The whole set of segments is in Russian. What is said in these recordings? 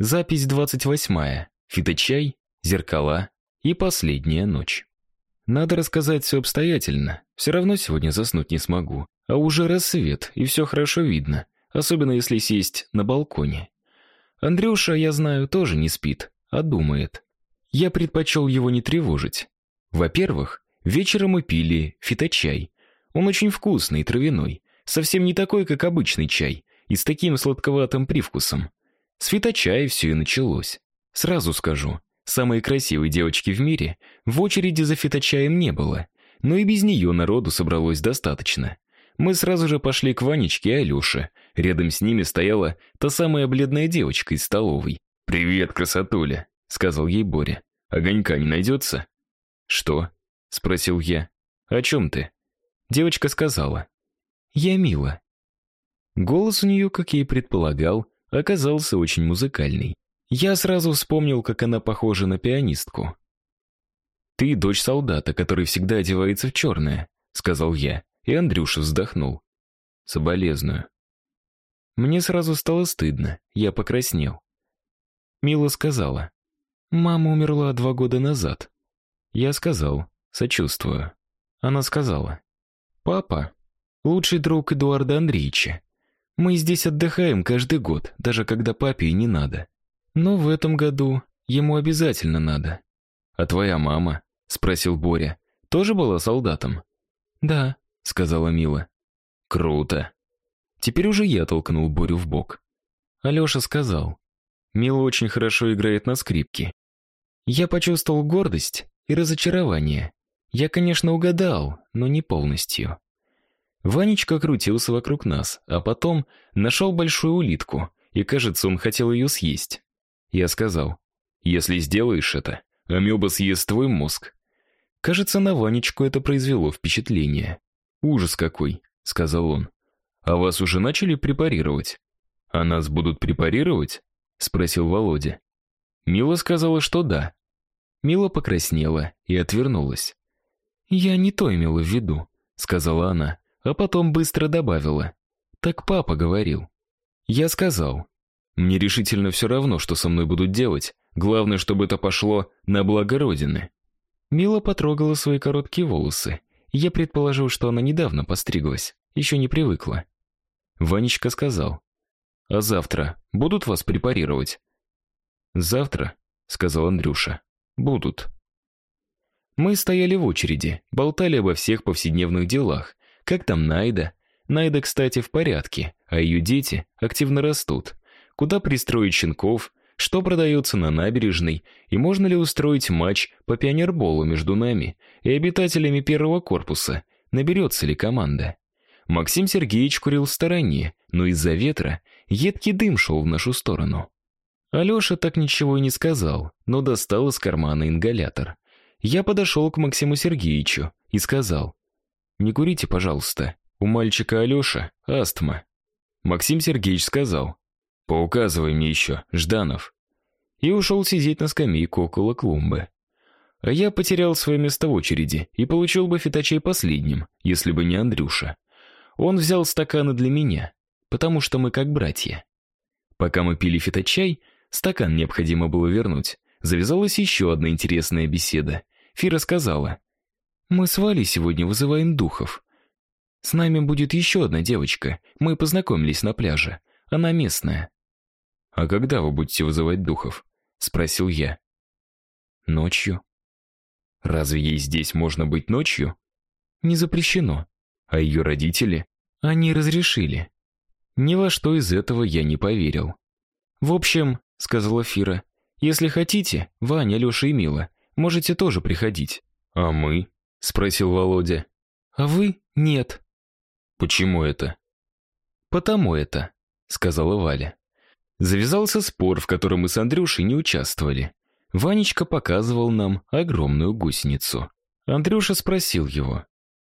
Запись 28. Фиточай, зеркала и последняя ночь. Надо рассказать все обстоятельно. Все равно сегодня заснуть не смогу. А уже рассвет, и все хорошо видно, особенно если сесть на балконе. Андрюша, я знаю, тоже не спит, а думает. Я предпочел его не тревожить. Во-первых, вечером мы пили фиточай. Он очень вкусный, травяной, совсем не такой, как обычный чай, и с таким сладковатым привкусом. С все и началось. Сразу скажу, самой красивой девочки в мире в очереди за фиточаем не было, но и без нее народу собралось достаточно. Мы сразу же пошли к Ванечке и Алёше. Рядом с ними стояла та самая бледная девочка из столовой. «Привет, красотуля», — сказал ей Боря. «Огонька не найдется?» «Что?» — спросил я. «О чем ты?» Девочка сказала. «Я мила». Голос у нее, как я и предполагал, оказался очень музыкальный. Я сразу вспомнил, как она похожа на пианистку. «Ты дочь солдата, который всегда одевается в черное», — сказал я, и Андрюша вздохнул. «Соболезную». Мне сразу стало стыдно, я покраснел. Мила сказала, «Мама умерла два года назад». Я сказал, «Сочувствую». Она сказала, «Папа — лучший друг Эдуарда Андреевича. Мы здесь отдыхаем каждый год, даже когда папе и не надо. Но в этом году ему обязательно надо. А твоя мама, спросил Боря, тоже была солдатом? Да, сказала Мила. Круто. Теперь уже я толкнул Борю в бок. Алёша сказал: "Мила очень хорошо играет на скрипке". Я почувствовал гордость и разочарование. Я, конечно, угадал, но не полностью. Ванечка крутился вокруг нас, а потом нашел большую улитку, и, кажется, он хотел ее съесть. Я сказал: "Если сделаешь это, амеба съест твой мозг". Кажется, на Ванечку это произвело впечатление. "Ужас какой", сказал он. "А вас уже начали препарировать?" "А нас будут препарировать?" спросил Володя. Мила сказала, что да. Мила покраснела и отвернулась. "Я не то имела в виду", сказала она а потом быстро добавила: "Так папа говорил". Я сказал: "Мне решительно все равно, что со мной будут делать, главное, чтобы это пошло на благо родины". Мила потрогала свои короткие волосы. Я предположил, что она недавно постриглась, еще не привыкла. Ванечка сказал: "А завтра будут вас препарировать?" "Завтра", сказал Андрюша. "Будут". Мы стояли в очереди, болтали обо всех повседневных делах, как там Найда? Найда, кстати, в порядке, а ее дети активно растут. Куда пристроить щенков? Что продается на набережной? И можно ли устроить матч по пионерболу между нами и обитателями первого корпуса? Наберется ли команда? Максим Сергеевич курил в стороне, но из-за ветра едкий дым шел в нашу сторону. Алёша так ничего и не сказал, но достал из кармана ингалятор. Я подошел к Максиму Сергеевичу и сказал: не курите, пожалуйста. У мальчика Алёша астма. Максим Сергеевич сказал: "Поуказывай мне еще, Жданов". И ушел сидеть на скамейке около клумбы. А я потерял свое место в очереди и получил бы фиточей последним, если бы не Андрюша. Он взял стаканы для меня, потому что мы как братья. Пока мы пили фиточай, стакан необходимо было вернуть. Завязалась еще одна интересная беседа. Фира сказала: мы с Валей сегодня вызываем духов. С нами будет еще одна девочка. Мы познакомились на пляже. Она местная. А когда вы будете вызывать духов? спросил я. Ночью. Разве ей здесь можно быть ночью? Не запрещено. А ее родители? Они разрешили. Ни во что из этого я не поверил. В общем, сказала Фира, если хотите, Ваня, Лёша и Мила, можете тоже приходить. А мы? Спросил Володя. А вы нет. Почему это? Потому это, сказала Валя. Завязался спор, в котором мы с Андрюшей не участвовали. Ванечка показывал нам огромную гусеницу. Андрюша спросил его: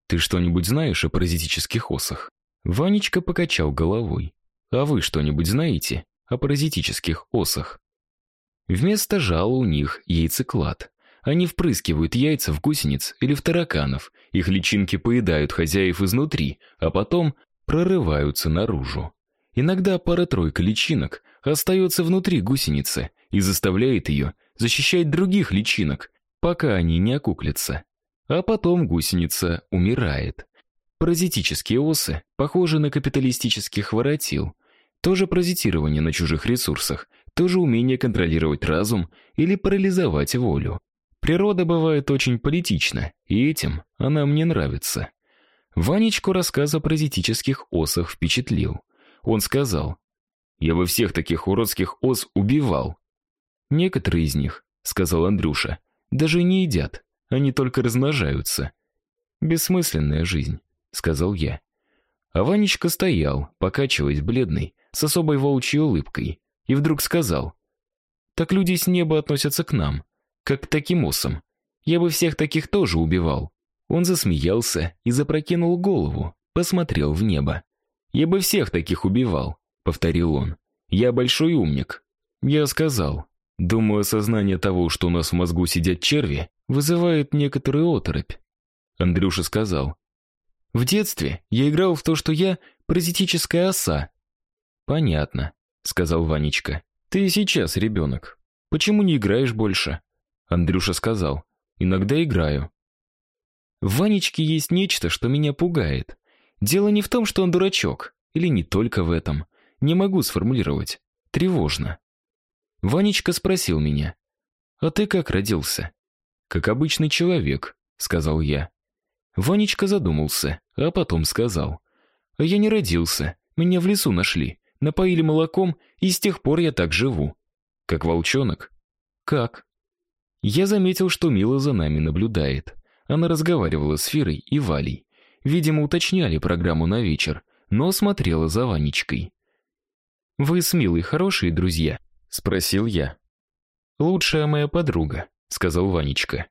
"Ты что-нибудь знаешь о паразитических осах?" Ванечка покачал головой. "А вы что-нибудь знаете о паразитических осах?" Вместо жала у них яйцеклад. Они впрыскивают яйца в гусениц или в тараканов. Их личинки поедают хозяев изнутри, а потом прорываются наружу. Иногда пара-тройка личинок остается внутри гусеницы и заставляет ее защищать других личинок, пока они не окуклятся. А потом гусеница умирает. Паразитические осы похожи на капиталистических воротил. Тоже паразитирование на чужих ресурсах, тоже умение контролировать разум или парализовать волю. Природа бывает очень политична, и этим она мне нравится. Ванечку рассказ о паразитических осах впечатлил. Он сказал: "Я бы всех таких уродских ос убивал". Некоторые из них, сказал Андрюша, даже не едят, они только размножаются. Бессмысленная жизнь, сказал я. А Ванечка стоял, покачиваясь бледный, с особой волчьей улыбкой, и вдруг сказал: "Так люди с неба относятся к нам, как таким осам. Я бы всех таких тоже убивал". Он засмеялся и запрокинул голову, посмотрел в небо. "Я бы всех таких убивал", повторил он. "Я большой умник". Я сказал: "Думаю, осознание того, что у нас в мозгу сидят черви, вызывает некоторую оторопь". Андрюша сказал: "В детстве я играл в то, что я паразитическая оса". "Понятно", сказал Ванечка. "Ты сейчас ребенок. Почему не играешь больше?" Андрюша сказал: "Иногда играю". В Ванечке есть нечто, что меня пугает. Дело не в том, что он дурачок, или не только в этом. Не могу сформулировать. Тревожно. Ванечка спросил меня: "А ты как родился?" "Как обычный человек", сказал я. Ванечка задумался, а потом сказал: "А я не родился. Меня в лесу нашли, напоили молоком, и с тех пор я так живу. Как волчонок?» "Как?" Я заметил, что Мила за нами наблюдает. Она разговаривала с Фирой и Валей. Видимо, уточняли программу на вечер, но смотрела за Ванечкой. Вы с Милой хорошие друзья, спросил я. Лучшая моя подруга, сказал Ванечка.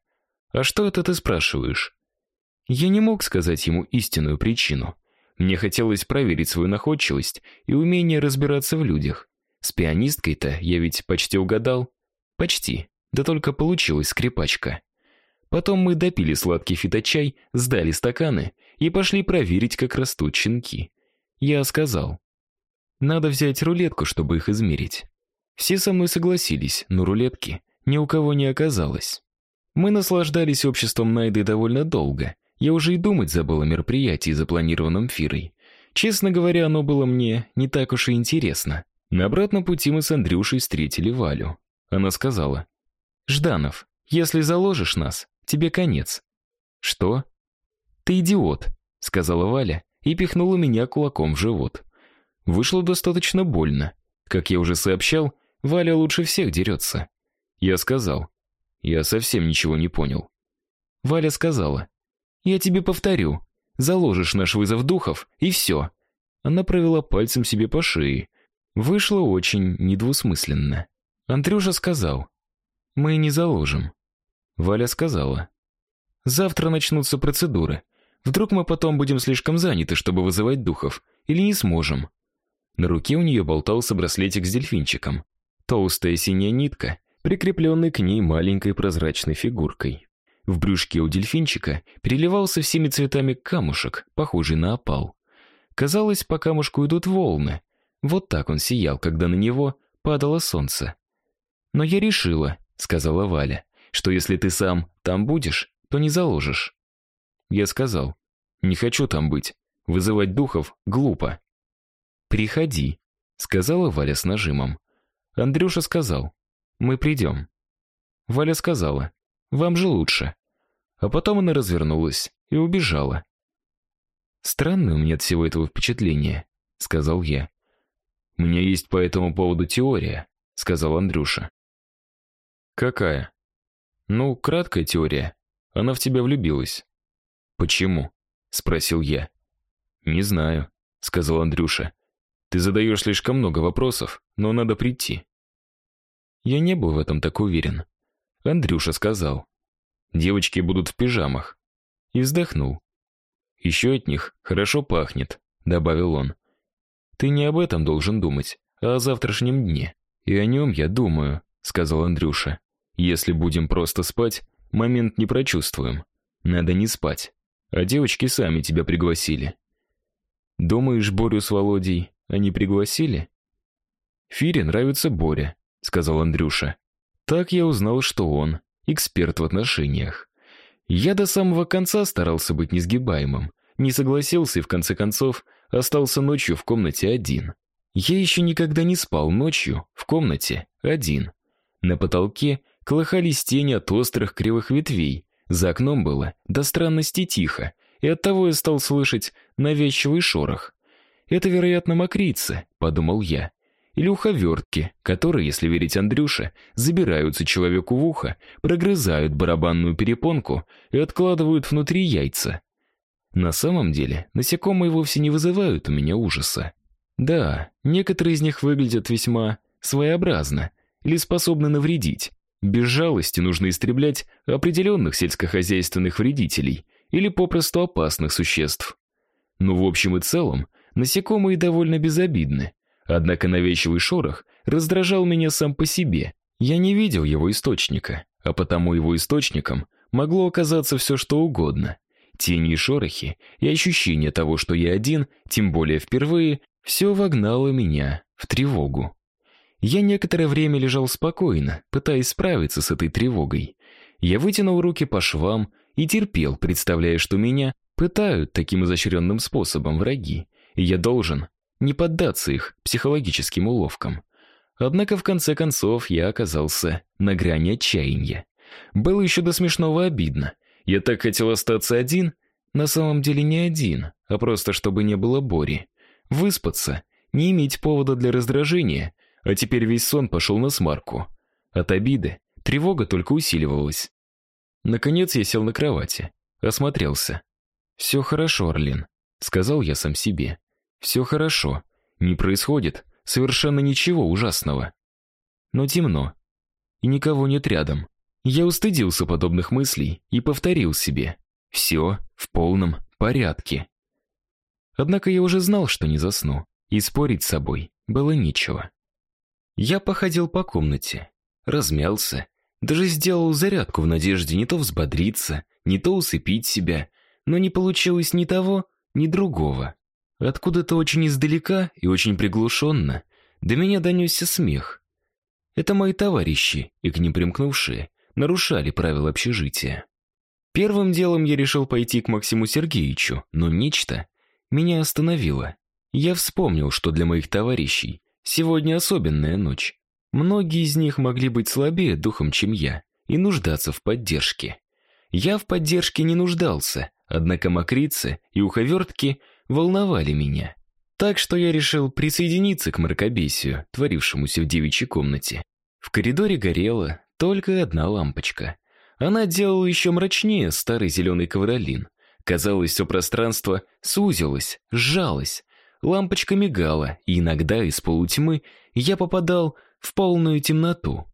А что это ты спрашиваешь? Я не мог сказать ему истинную причину. Мне хотелось проверить свою находчивость и умение разбираться в людях. С пианисткой-то я ведь почти угадал. Почти. Да только получилась скрипачка. Потом мы допили сладкий фиточай, сдали стаканы и пошли проверить, как растут щенки. Я сказал: "Надо взять рулетку, чтобы их измерить". Все со мной согласились, но рулетки ни у кого не оказалось. Мы наслаждались обществом Найды довольно долго. Я уже и думать забыл о мероприятии, запланированном Фирой. Честно говоря, оно было мне не так уж и интересно. На обратном пути мы с Андрюшей встретили Валю. Она сказала: "Жданов, если заложишь нас, тебе конец. Что? Ты идиот, сказала Валя и пихнула меня кулаком в живот. Вышло достаточно больно. Как я уже сообщал, Валя лучше всех дерется. Я сказал: "Я совсем ничего не понял". Валя сказала: "Я тебе повторю. Заложишь наш вызов духов и все». Она провела пальцем себе по шее. Вышло очень недвусмысленно. Андрюша сказал: "Мы не заложим. Валя сказала: "Завтра начнутся процедуры. Вдруг мы потом будем слишком заняты, чтобы вызывать духов, или не сможем". На руке у нее болтался браслетик с дельфинчиком. Толстая синяя нитка, прикрепленная к ней маленькой прозрачной фигуркой. В брюшке у дельфинчика переливался всеми цветами камушек, похожий на опал. Казалось, по камушку идут волны. Вот так он сиял, когда на него падало солнце. "Но я решила", сказала Валя что если ты сам там будешь, то не заложишь. Я сказал: "Не хочу там быть. Вызывать духов глупо". "Приходи", сказала Валя с нажимом. Андрюша сказал: "Мы придем». Валя сказала: "Вам же лучше". А потом она развернулась и убежала. Странное у меня от всего этого впечатление, сказал я. У меня есть по этому поводу теория, сказал Андрюша. Какая? Ну, краткая теория. Она в тебя влюбилась. Почему? спросил я. Не знаю, сказал Андрюша. Ты задаешь слишком много вопросов, но надо прийти. Я не был в этом так уверен. Андрюша сказал: "Девочки будут в пижамах". И вздохнул. «Еще от них хорошо пахнет, добавил он. Ты не об этом должен думать, а о завтрашнем дне. И о нем я думаю, сказал Андрюша. Если будем просто спать, момент не прочувствуем. Надо не спать. А девочки сами тебя пригласили. Думаешь, Борю с Володей они пригласили? Фире нравится Боря, сказал Андрюша. Так я узнал, что он эксперт в отношениях. Я до самого конца старался быть несгибаемым, не согласился и в конце концов остался ночью в комнате один. Я еще никогда не спал ночью в комнате один. На потолке колыхались тени от острых кривых ветвей. За окном было до странности тихо, и оттого я стал слышать навязчивый шорох. Это, вероятно, мокрицы, подумал я. Или уховертки, которые, если верить Андрюше, забираются человеку в ухо, прогрызают барабанную перепонку и откладывают внутри яйца. На самом деле, насекомые вовсе не вызывают у меня ужаса. Да, некоторые из них выглядят весьма своеобразно или способны навредить. Без жалости нужно истреблять определенных сельскохозяйственных вредителей или попросту опасных существ. Но в общем и целом, насекомые довольно безобидны. Однако навязчивый шорох раздражал меня сам по себе. Я не видел его источника, а потому его источником могло оказаться все что угодно. Тени и шорохи, и ощущение того, что я один, тем более впервые, все вогнало меня в тревогу. Я некоторое время лежал спокойно, пытаясь справиться с этой тревогой. Я вытянул руки по швам и терпел, представляя, что меня пытают таким изощренным способом враги, и я должен не поддаться их психологическим уловкам. Однако в конце концов я оказался на грани отчаяния. Было еще до смешного обидно. Я так хотел остаться один, на самом деле не один, а просто чтобы не было Бори. Выспаться, не иметь повода для раздражения, а теперь весь сон пошел на смарку. От обиды тревога только усиливалась. Наконец я сел на кровати, осмотрелся. «Все хорошо, Орлин, сказал я сам себе. Все хорошо. Не происходит совершенно ничего ужасного. Но темно. И никого нет рядом. Я устыдился подобных мыслей и повторил себе: все в полном порядке. Однако я уже знал, что не засну, и спорить с собой было нечего. Я походил по комнате, размялся, даже сделал зарядку в надежде не то взбодриться, не то усыпить себя, но не получилось ни того, ни другого. Откуда-то очень издалека и очень приглушенно до меня донесся смех. Это мои товарищи, и к ним примкнувшие, нарушали правила общежития. Первым делом я решил пойти к Максиму Сергеевичу, но нечто меня остановило. Я вспомнил, что для моих товарищей сегодня особенная ночь. Многие из них могли быть слабее духом, чем я, и нуждаться в поддержке. Я в поддержке не нуждался, однако мокрицы и уховертки – волновали меня. Так что я решил присоединиться к мракобесию, творившемуся в девичьей комнате. В коридоре горела только одна лампочка. Она делала еще мрачнее старый зеленый ковролин. Казалось, все пространство сузилось, сжалось. Лампочка мигала, и иногда из полутьмы я попадал в полную темноту.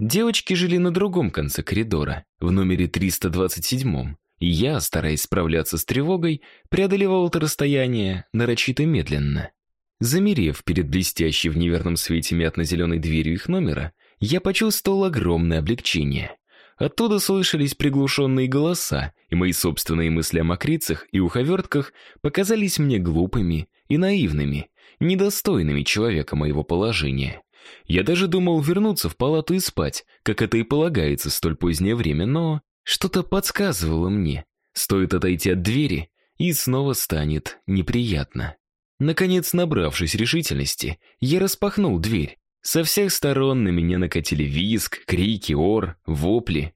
Девочки жили на другом конце коридора, в номере 327 и я, стараясь справляться с тревогой, преодолевал это расстояние нарочито медленно. Замерев перед блестящей в неверном свете мятно-зеленой дверью их номера, я почувствовал огромное облегчение. Оттуда слышались приглушенные голоса, и мои собственные мысли о мокрицах и уховертках показались мне глупыми и наивными, недостойными человека моего положения. Я даже думал вернуться в палату и спать, как это и полагается в столь позднее время, но что-то подсказывало мне, стоит отойти от двери, и снова станет неприятно. Наконец, набравшись решительности, я распахнул дверь. Со всех сторон на меня накатили визг, крики, ор, вопли.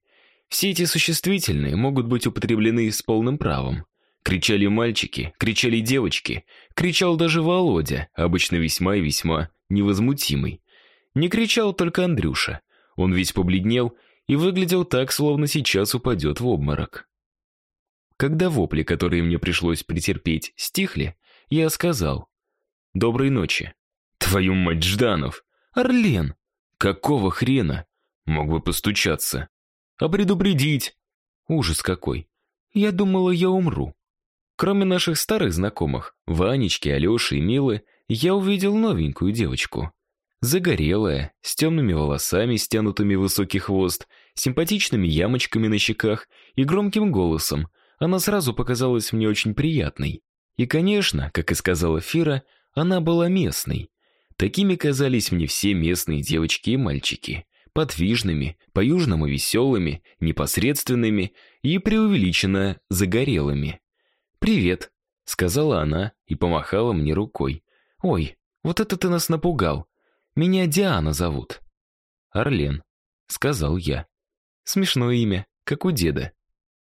Все эти существительные могут быть употреблены с полным правом. Кричали мальчики, кричали девочки, кричал даже Володя, обычно весьма и весьма невозмутимый. Не кричал только Андрюша. Он весь побледнел и выглядел так, словно сейчас упадет в обморок. Когда вопли, которые мне пришлось претерпеть, стихли, я сказал: "Доброй ночи". Твою мать, Жданов. Орлен. Какого хрена? Мог бы постучаться. А предупредить. Ужас какой. Я думала, я умру. Кроме наших старых знакомых, Ванечки, Алёши и Милы, я увидел новенькую девочку. Загорелая, с темными волосами, стянутыми в высокий хвост, симпатичными ямочками на щеках и громким голосом. Она сразу показалась мне очень приятной. И, конечно, как и сказала Фира, она была местной. Такими казались мне все местные девочки и мальчики. Подвижными, по-южному веселыми, непосредственными и преувеличенно загорелыми. «Привет», — сказала она и помахала мне рукой. «Ой, вот это ты нас напугал. Меня Диана зовут». «Орлен», — сказал я. «Смешное имя, как у деда».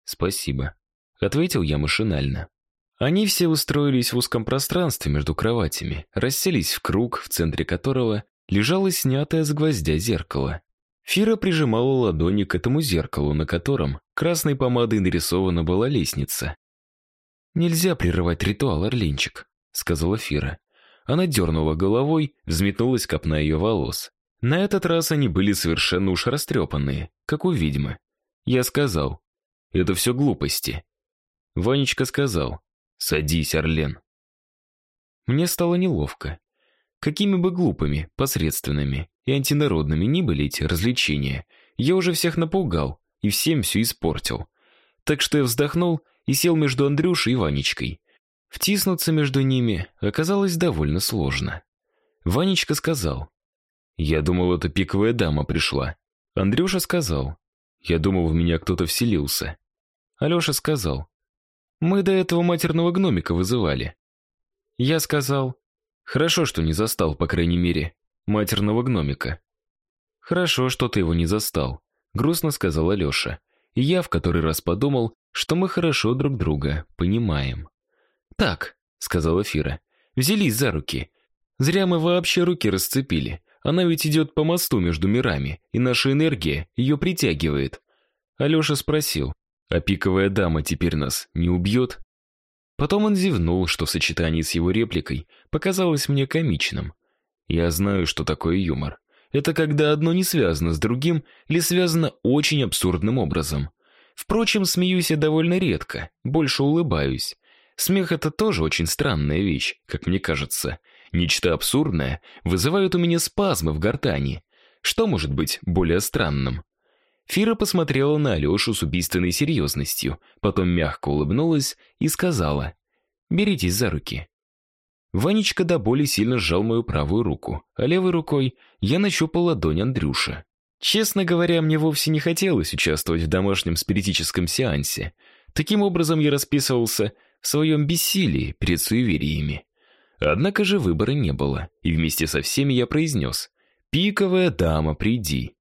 «Спасибо», — ответил я машинально. Они все устроились в узком пространстве между кроватями, расселись в круг, в центре которого лежало снятое с гвоздя зеркало. Фира прижимала ладони к этому зеркалу, на котором красной помадой нарисована была лестница. «Нельзя прерывать ритуал, Орленчик», — сказала Фира. Она дернула головой, взметнулась копна ее волос. На этот раз они были совершенно уж растрепанные, как у ведьмы. Я сказал, «Это все глупости». Ванечка сказал, «Садись, Орлен». Мне стало неловко. Какими бы глупыми, посредственными и антинародными ни были эти развлечения, я уже всех напугал и всем все испортил. Так что я вздохнул и сел между Андрюшей и Ванечкой. Втиснуться между ними оказалось довольно сложно. Ванечка сказал, «Я думал, это пиковая дама пришла». Андрюша сказал, «Я думал, в меня кто-то вселился». Алеша сказал, мы до этого матерного гномика вызывали. Я сказал, хорошо, что не застал, по крайней мере, матерного гномика. Хорошо, что ты его не застал, грустно сказал Алеша. И я в который раз подумал, что мы хорошо друг друга понимаем. Так, сказала Фира. Взялись за руки. Зря мы вообще руки расцепили. Она ведь идет по мосту между мирами, и наша энергия ее притягивает. Алеша спросил: а пиковая дама теперь нас не убьет?» Потом он зевнул, что в сочетании с его репликой показалось мне комичным. Я знаю, что такое юмор. Это когда одно не связано с другим или связано очень абсурдным образом. Впрочем, смеюсь я довольно редко, больше улыбаюсь. Смех это тоже очень странная вещь, как мне кажется. Нечто абсурдное вызывает у меня спазмы в гортани. Что может быть более странным? Фира посмотрела на Алешу с убийственной серьезностью, потом мягко улыбнулась и сказала: "Беритесь за руки". Ванечка до боли сильно сжал мою правую руку, а левой рукой я нащупал ладонь Андрюши. Честно говоря, мне вовсе не хотелось участвовать в домашнем спиритическом сеансе. Таким образом я расписывался в своем бессилии перед суевериями. Однако же выбора не было, и вместе со всеми я произнес «Пиковая дама, приди».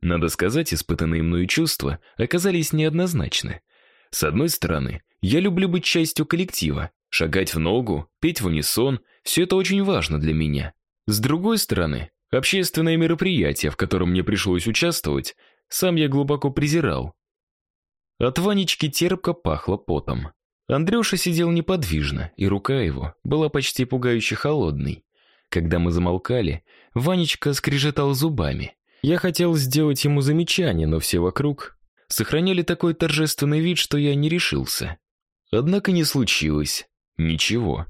Надо сказать, испытанные мною чувства оказались неоднозначны. С одной стороны, я люблю быть частью коллектива, шагать в ногу, петь в унисон, все это очень важно для меня. С другой стороны, общественное мероприятие, в котором мне пришлось участвовать, сам я глубоко презирал. От Ванечки терпко пахло потом. Андрюша сидел неподвижно, и рука его была почти пугающе холодной. Когда мы замолкали, Ванечка скрежетал зубами. Я хотел сделать ему замечание, но все вокруг сохраняли такой торжественный вид, что я не решился. Однако не случилось ничего.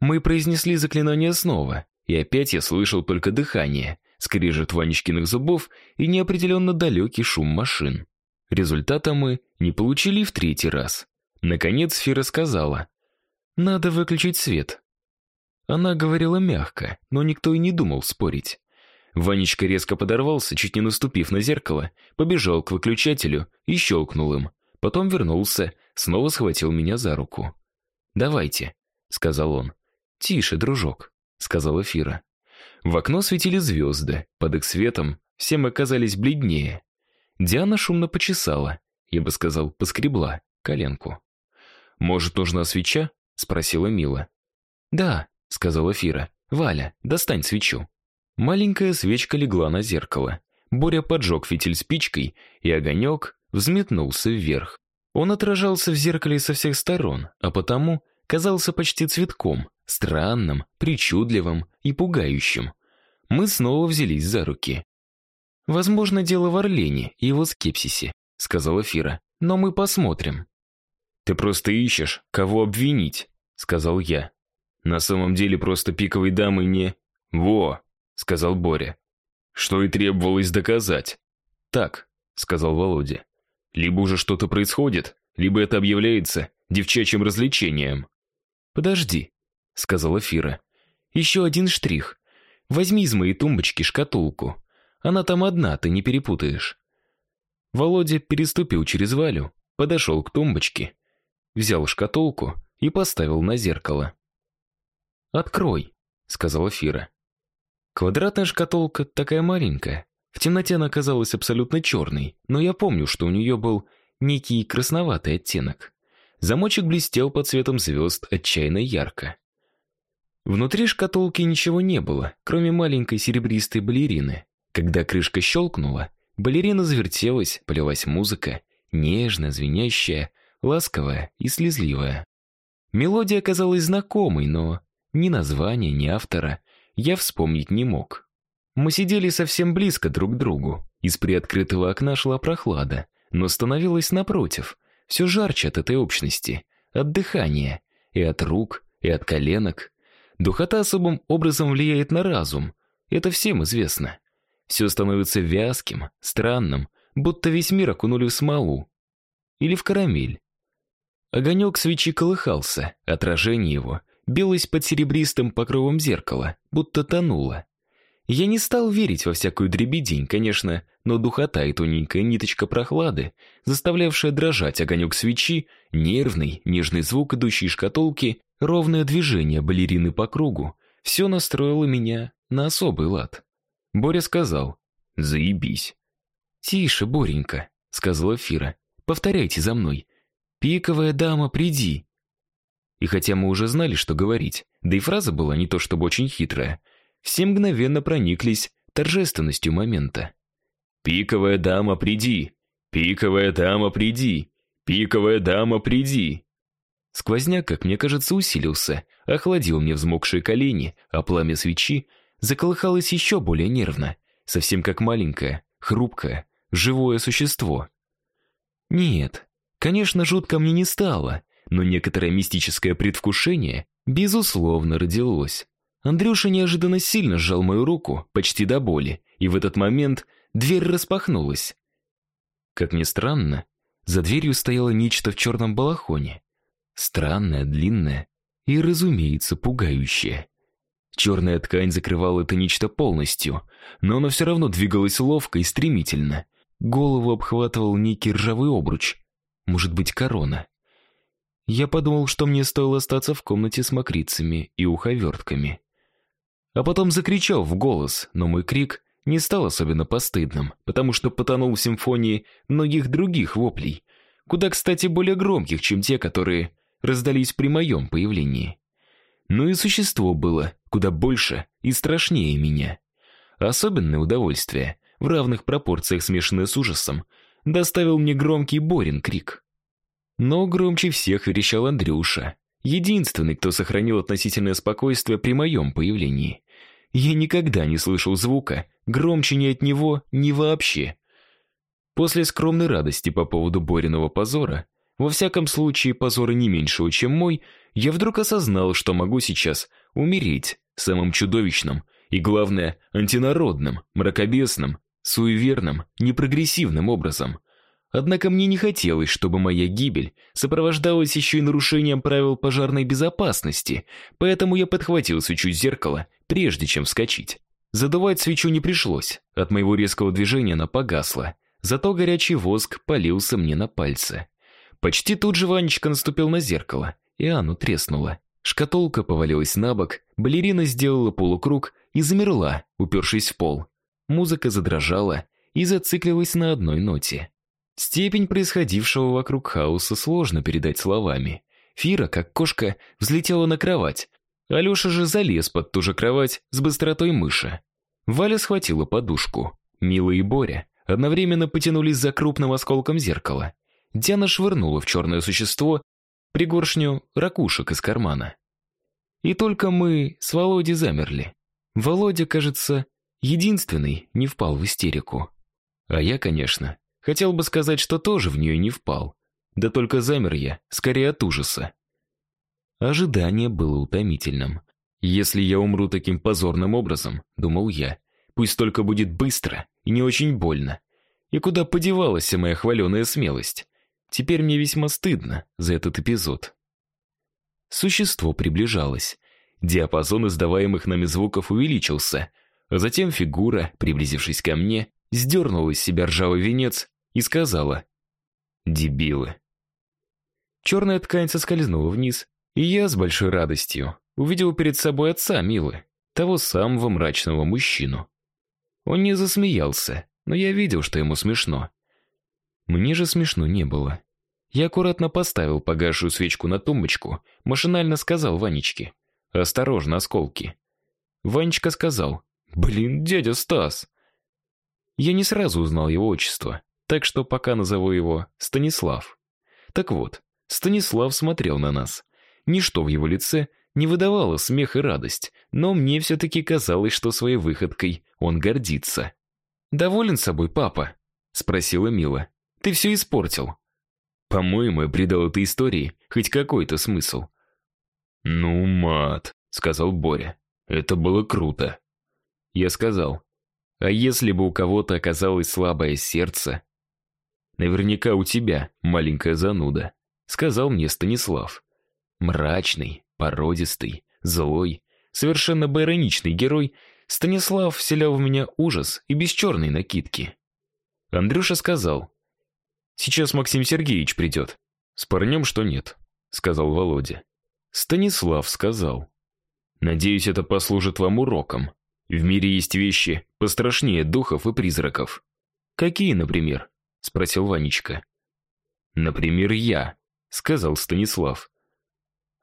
Мы произнесли заклинание снова, и опять я слышал только дыхание, скрежет Ванечкиных зубов и неопределенно далекий шум машин. Результата мы не получили в третий раз. Наконец Фира сказала: "Надо выключить свет". Она говорила мягко, но никто и не думал спорить. Ванечка резко подорвался, чуть не наступив на зеркало, побежал к выключателю и щелкнул им. Потом вернулся, снова схватил меня за руку. "Давайте", сказал он. "Тише, дружок", сказала Фира. В окно светили звезды, под их светом все мы казались бледнее. Диана шумно почесала, я бы сказал, поскребла коленку. "Может, нужна свеча?" спросила Мила. "Да", сказала Фира. "Валя, достань свечу". Маленькая свечка легла на зеркало. Боря поджег фитиль спичкой, и огонек взметнулся вверх. Он отражался в зеркале со всех сторон, а потому казался почти цветком, странным, причудливым и пугающим. Мы снова взялись за руки. Возможно, дело в Орлене и его скепсисе, сказала Фира. Но мы посмотрим. Ты просто ищешь, кого обвинить, сказал я. На самом деле просто пиковой дамы не Во, сказал Боря. Что и требовалось доказать. Так, сказал Володя. Либо уже что-то происходит, либо это объявляется девчачьим развлечением. Подожди, сказала Фира. Еще один штрих. Возьми из моей тумбочки шкатулку. Она там одна, ты не перепутаешь». Володя переступил через Валю, подошел к тумбочке, взял шкатулку и поставил на зеркало. «Открой», — сказала Фира. Квадратная шкатулка такая маленькая. В темноте она казалась абсолютно черной, но я помню, что у нее был некий красноватый оттенок. Замочек блестел под цветом звезд отчаянно ярко. Внутри шкатулки ничего не было, кроме маленькой серебристой балерины. Когда крышка щелкнула, балерина завертелась, полилась музыка, нежная, звенящая, ласковая и слезливая. Мелодия оказалась знакомой, но ни названия, ни автора я вспомнить не мог. Мы сидели совсем близко друг к другу. Из приоткрытого окна шла прохлада, но становилось напротив, все жарче от этой общности, от дыхания, и от рук, и от коленок. Духота особым образом влияет на разум, это всем известно. Все становится вязким, странным, будто весь мир окунули в смолу. Или в карамель. Огонек свечи колыхался, отражение его билось под серебристым покровом зеркала, будто тонуло. Я не стал верить во всякую дребедень, конечно, но духота и тоненькая ниточка прохлады, заставлявшая дрожать огонек свечи, нервный, нежный звук идущей шкатулки, ровное движение балерины по кругу, все настроило меня на особый лад. Боря сказал: "Заебись". "Тише, Боренька", сказала Фира. "Повторяйте за мной. Пиковая дама, приди". И хотя мы уже знали, что говорить, да и фраза была не то чтобы очень хитрая, все мгновенно прониклись торжественностью момента. «Пиковая дама, приди! Пиковая дама, приди! Пиковая дама, приди!» Сквозняк, как мне кажется, усилился, охладил мне взмокшие колени, а пламя свечи заколыхалось еще более нервно, совсем как маленькое, хрупкое, живое существо. Нет, конечно, жутко мне не стало, но некоторое мистическое предвкушение безусловно родилось. Андрюша неожиданно сильно сжал мою руку, почти до боли, и в этот момент дверь распахнулась. Как ни странно, за дверью стояло нечто в черном балахоне. Странное, длинное и, разумеется, пугающее. Черная ткань закрывала это нечто полностью, но оно все равно двигалось ловко и стремительно. Голову обхватывал некий ржавый обруч, может быть, корона. Я подумал, что мне стоило остаться в комнате с мокрицами и уховертками а потом закричал в голос, но мой крик не стал особенно постыдным, потому что потонул в симфонии многих других воплей, куда, кстати, более громких, чем те, которые раздались при моем появлении. Ну и существо было куда больше и страшнее меня. Особенное удовольствие, в равных пропорциях смешанное с ужасом, доставил мне громкий Борин крик. Но громче всех верещал Андрюша, Единственный, кто сохранил относительное спокойствие при моем появлении. Я никогда не слышал звука громче ни от него, ни вообще. После скромной радости по поводу Бориного позора, во всяком случае позора не меньшего, чем мой, я вдруг осознал, что могу сейчас умереть самым чудовищным и, главное, антинародным, мракобесным, суеверным, непрогрессивным образом – Однако мне не хотелось, чтобы моя гибель сопровождалась еще и нарушением правил пожарной безопасности, поэтому я подхватил свечу зеркала, прежде чем вскочить. Задувать свечу не пришлось. От моего резкого движения она погасла, зато горячий воск полился мне на пальцы. Почти тут же Ванечка наступил на зеркало, и оно треснуло. Шкатулка повалилась на бок, балерина сделала полукруг и замерла, упершись в пол. Музыка задрожала и зациклилась на одной ноте. Степень происходившего вокруг хаоса сложно передать словами. Фира, как кошка, взлетела на кровать. Алёша же залез под ту же кровать с быстротой мыши. Валя схватила подушку. Мила и Боря одновременно потянулись за крупным осколком зеркала. Диана швырнула в черное существо пригоршню ракушек из кармана. И только мы с Володей замерли. Володя, кажется, единственный не впал в истерику. А я, конечно, Хотел бы сказать, что тоже в нее не впал. Да только замер я, скорее от ужаса. Ожидание было утомительным. Если я умру таким позорным образом, думал я, пусть только будет быстро и не очень больно. И куда подевалась моя хваленая смелость? Теперь мне весьма стыдно за этот эпизод. Существо приближалось. Диапазон издаваемых нами звуков увеличился. А затем фигура, приблизившись ко мне, сдернула из себя ржавый венец и сказала «Дебилы». Черная ткань соскользнула вниз, и я с большой радостью увидел перед собой отца Милы, того самого мрачного мужчину. Он не засмеялся, но я видел, что ему смешно. Мне же смешно не было. Я аккуратно поставил погасшую свечку на тумбочку, машинально сказал Ванечке: "Осторожно, осколки". Ванечка сказал: "Блин, дядя Стас". Я не сразу узнал его отчество, так что пока назову его Станислав. Так вот, Станислав смотрел на нас. Ничто в его лице не выдавало смех и радость, но мне все таки казалось, что своей выходкой он гордится. "Доволен собой, папа?" спросила Мила. "Ты все испортил". По-моему, я придал этой истории хоть какой-то смысл. Ну, мат, сказал Боря. Это было круто. Я сказал: "А если бы у кого-то оказалось слабое сердце, наверняка у тебя, маленькая зануда", сказал мне Станислав. Мрачный, породистый, злой, совершенно байроничный герой, Станислав вселял в меня ужас и без черной накидки. Андрюша сказал: "Сейчас Максим Сергеевич придет». С парнем что нет, сказал Володя. Станислав сказал: "Надеюсь, это послужит вам уроком. В мире есть вещи пострашнее духов и призраков. Какие, например?" спросил Ванечка. "Например, я", сказал Станислав.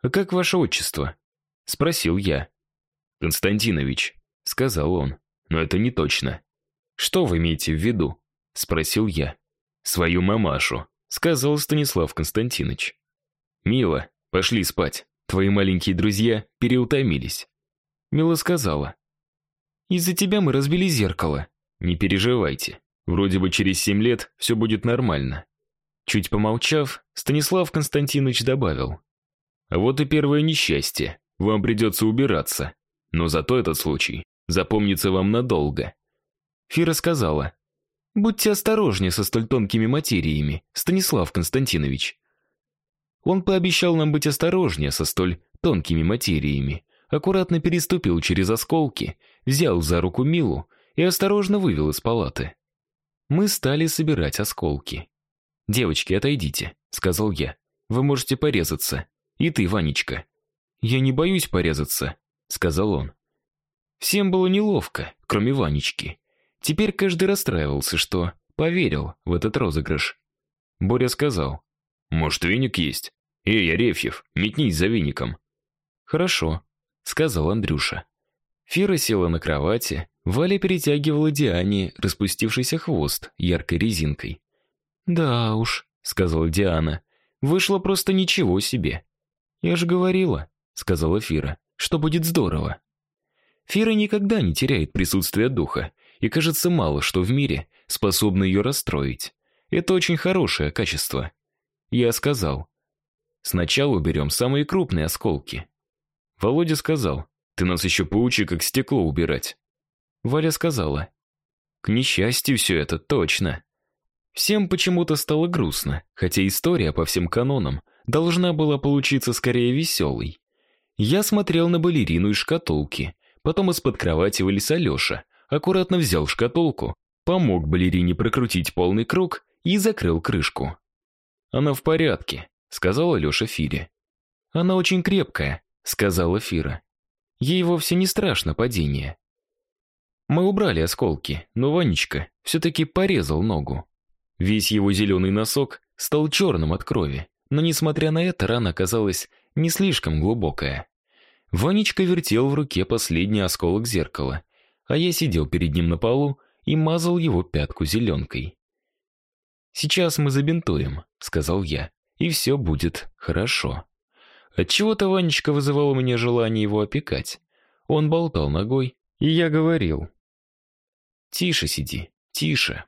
«А как ваше отчество?» — спросил я. «Константинович», — сказал он, — «но это не точно». «Что вы имеете в виду?» — спросил я. «Свою мамашу», — сказал Станислав Константинович. «Мила, пошли спать. Твои маленькие друзья переутомились». Мила сказала. «Из-за тебя мы разбили зеркало». «Не переживайте. Вроде бы через семь лет все будет нормально». Чуть помолчав, Станислав Константинович добавил. Вот и первое несчастье. Вам придется убираться. Но зато этот случай запомнится вам надолго. Фира сказала: "Будьте осторожнее со столь тонкими материями, Станислав Константинович". Он пообещал нам быть осторожнее со столь тонкими материями, аккуратно переступил через осколки, взял за руку Милу и осторожно вывел из палаты. Мы стали собирать осколки. "Девочки, отойдите", сказал я. "Вы можете порезаться". И ты, Ванечка. Я не боюсь порезаться, сказал он. Всем было неловко, кроме Ванечки. Теперь каждый расстраивался, что поверил в этот розыгрыш. Боря сказал: "Может, веник есть? Эй, Арефьев, метнись за веником". "Хорошо", сказал Андрюша. Фира села на кровати, Валя перетягивала Диане распустившийся хвост яркой резинкой. "Да уж", сказала Диана. "Вышло просто ничего себе". Я же говорила, сказала Фира, что будет здорово. Фира никогда не теряет присутствие духа, и кажется, мало что в мире способно ее расстроить. Это очень хорошее качество. Я сказал: "Сначала уберем самые крупные осколки". Володя сказал: "Ты нас еще поучи, как стекло убирать". Валя сказала: "К несчастью все это точно". Всем почему-то стало грустно, хотя история по всем канонам должна была получиться скорее веселой. Я смотрел на балерину из шкатулки. Потом из-под кровати вылез Алёша, аккуратно взял шкатулку, помог балерине прокрутить полный круг и закрыл крышку. Она в порядке, сказала Алёша Фире. Она очень крепкая, сказала Фира. Ей вовсе не страшно падение. Мы убрали осколки, но Ванечка все таки порезал ногу. Весь его зеленый носок стал черным от крови. Но несмотря на это, рана оказалась не слишком глубокая. Ванечка вертел в руке последний осколок зеркала, а я сидел перед ним на полу и мазал его пятку зеленкой. Сейчас мы забинтуем, сказал я, и все будет хорошо. Отчего-то Ванечка вызывал у меня желание его опекать. Он болтал ногой, и я говорил: "Тише сиди, тише".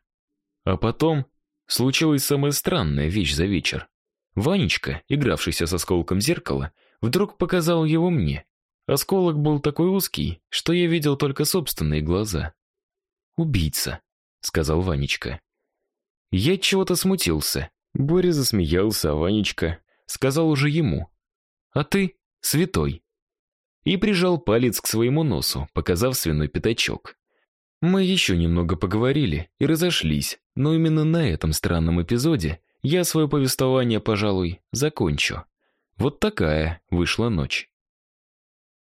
А потом случилась самая странная вещь за вечер. Ванечка, игравшийся с осколком зеркала, вдруг показал его мне. Осколок был такой узкий, что я видел только собственные глаза. Убийца, сказал Ванечка. Я чего-то смутился. Боря засмеялся, а Ванечка сказал уже ему: "А ты святой". И прижал палец к своему носу, показав свиной пятачок. Мы еще немного поговорили и разошлись, но именно на этом странном эпизоде я свое повествование, пожалуй, закончу. Вот такая вышла ночь.